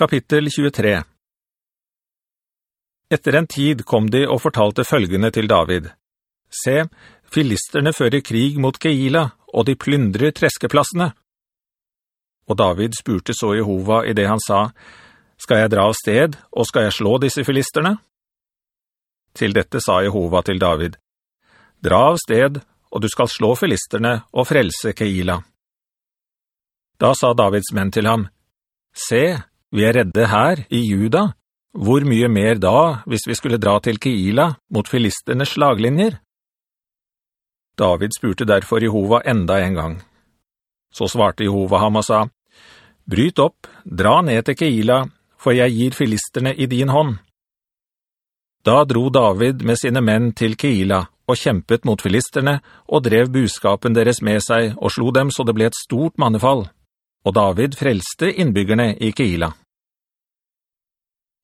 Kapittel 23 Etter en tid kom de og fortalte følgende til David. Se, filisterne fører krig mot Keila, og de plyndrer treskeplassene. Og David spurte så Jehova i det han sa, «Skal jeg dra av sted, og skal jeg slå disse filisterne?» Til dette sa Jehova til David, «Dra av sted, og du skal slå filisterne og frelse Keila.» Da sa Davids menn til ham, «Se, vi er redde her, i Juda. Hvor mye mer da, hvis vi skulle dra til Keila, mot filisternes slaglinjer?» David spurte derfor Jehova enda en gang. Så svarte Jehova ham og sa, «Bryt opp, dra ned til Keila, for jeg gir filisterne i din hånd.» Da dro David med sine menn til Keila og kjempet mot filisterne og drev buskapen deres med seg og slo dem så det ble et stort mannefall og David frelste innbyggerne i Keila.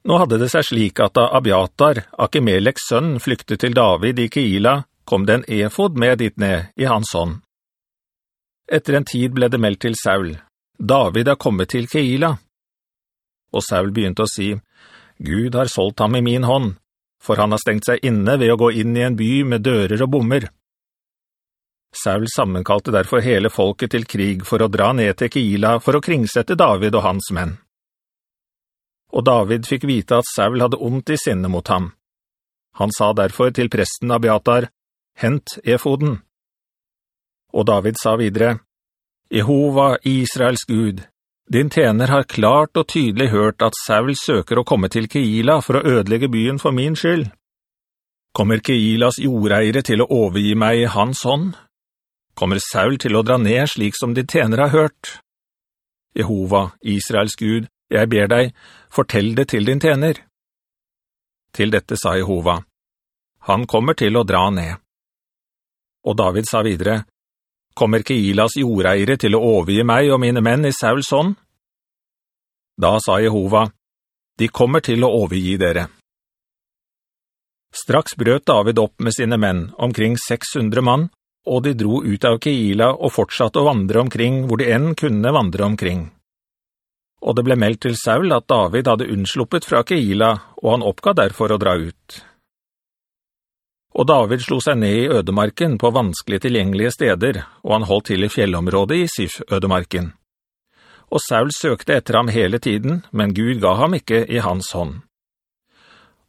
Nå hadde det seg slik at da Abiatar, Akimeleks sønn, flyktet til David i Keila, kom det en efod med dit ned i hans hånd. Etter en tid ble det meldt til Saul, David er kommet til Keila. Og Saul begynte å si, Gud har solgt ham i min hånd, for han har stengt seg inne ved å gå inn i en by med dører og bommer. Saul sammenkalte derfor hele folket til krig for å dra ned til Keila for å kringsette David og hans menn. Og David fikk vite at Saul hadde ondt i sinne mot ham. Han sa derfor til presten Abiatar, «Hent efoden!» Og David sa videre, «Jehova, Israels Gud, din tjener har klart og tydelig hørt at Saul søker å komme til Keila for å ødelegge byen for min skyld. Kommer Keilas jordeiere til å overgi meg i hans hånd?» kommer Saul til å dra ned slik som din tjener har hørt. Jehova, Israels Gud, jeg ber deg, fortell det til din tjener. Til dette sa Jehova, han kommer til å dra ned. Og David sa videre, kommer Keilas jordeiere til å overgi meg og mine menn i Sauls hånd? Da sa Jehova, de kommer til å overgi dere. Straks brøt David opp med sine menn, omkring 600 mann, og de dro ut av Keila og fortsatte å vandre omkring hvor de enn kunne vandre omkring. Og det ble meldt til Saul at David hadde unnsluppet fra Keila, og han oppga derfor å dra ut. Og David slo seg ned i ødemarken på vanskelig tilgjengelige steder, og han holdt til i fjellområdet i Sif-ødemarken. Og Saul søkte etter ham hele tiden, men Gud ga ham ikke i hans hånd.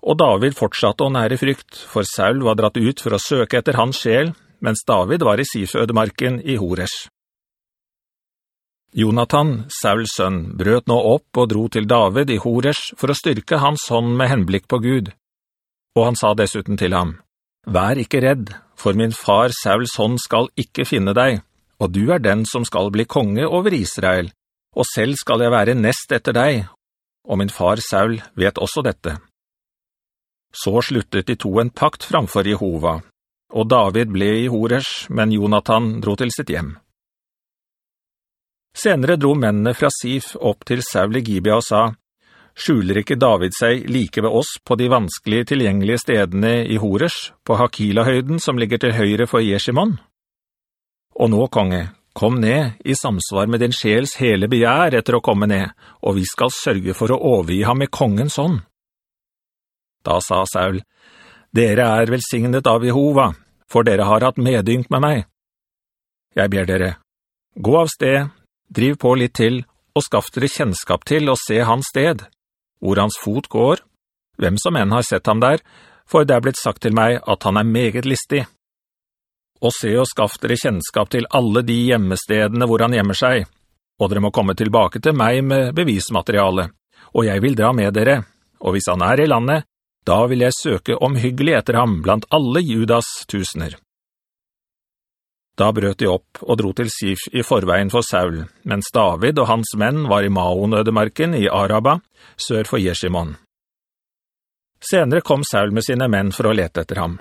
Og David fortsatte å nære frykt, for Saul var dratt ut for å søke etter hans sjel, mens David var i Sif-ødemarken i Horesh. Jonathan, Sauls sønn, brøt nå opp og dro til David i Horesh for å styrke hans hånd med henblikk på Gud. Og han sa dessuten til ham, «Vær ikke redd, for min far Sauls hånd skal ikke finne deg, og du er den som skal bli konge over Israel, og selv skal jeg være nest etter deg, og min far Saul vet også dette.» Så sluttet de to en pakt framfor Jehova, og David ble i Horesh, men Jonathan dro til sitt hjem. Senere dro mennene fra Sif opp til Saul i Gibea og sa, «Skjuler ikke David seg like ved oss på de vanskelig tilgjengelige stedene i Horesh, på Hakila-høyden som ligger til høyre for Jeshimon? Og nå, konge, kom ned i samsvar med din sjels hele begjær etter å komme ned, og vi skal sørge for å overgi ham i kongens hånd.» Da sa Saul, dere er velsignet av Jehova, for dere har hatt medynk med meg. Jeg ber dere, gå av sted, driv på litt til, og skaff dere kjennskap til å se hans sted, hvor hans fot går, hvem som enn har sett ham der, for det er blitt sagt til meg at han er meget listig. Og se og skaff dere kjennskap til alle de hjemmestedene hvor han gjemmer seg, og dere må komme tilbake til meg med bevismateriale, og jeg vil dra med dere, og hvis han er i landet, da vil jeg søke omhyggelig etter ham blant alle Judas tusener. Da brøt de opp og dro til Sif i forveien for Saul, mens David og hans menn var i Maon-ødemarken i Araba, sør for Jeshimon. Senere kom Saul med sine menn for å lete etter ham.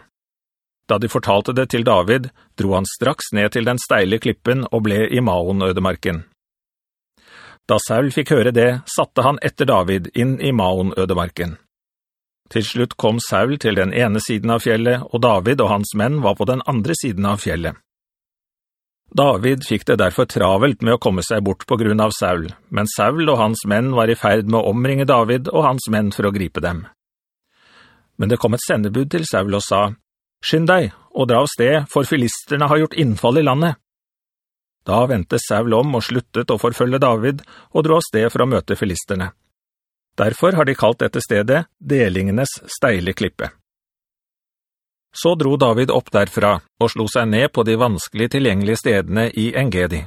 Da de fortalte det til David, dro han straks ned til den steile klippen og ble i Maon-ødemarken. Da Saul fikk høre det, satte han etter David inn i Maon-ødemarken. Til slutt kom Saul til den ene siden av fjellet, og David og hans menn var på den andre siden av fjellet. David fikk det derfor travelt med å komme seg bort på grunn av Saul, men Saul og hans menn var i ferd med å omringe David og hans menn for å gripe dem. Men det kom et sendebud til Saul og sa, «Skynd deg, og dra av sted, for filisterne har gjort innfall i landet.» Da ventet Saul om og sluttet å forfølge David, og dro av sted for å møte filisterne. Derfor har de kalt dette stedet «Delingenes steile klippe». Så dro David opp derfra og slo seg ned på de vanskelig tilgjengelige stedene i Engedi.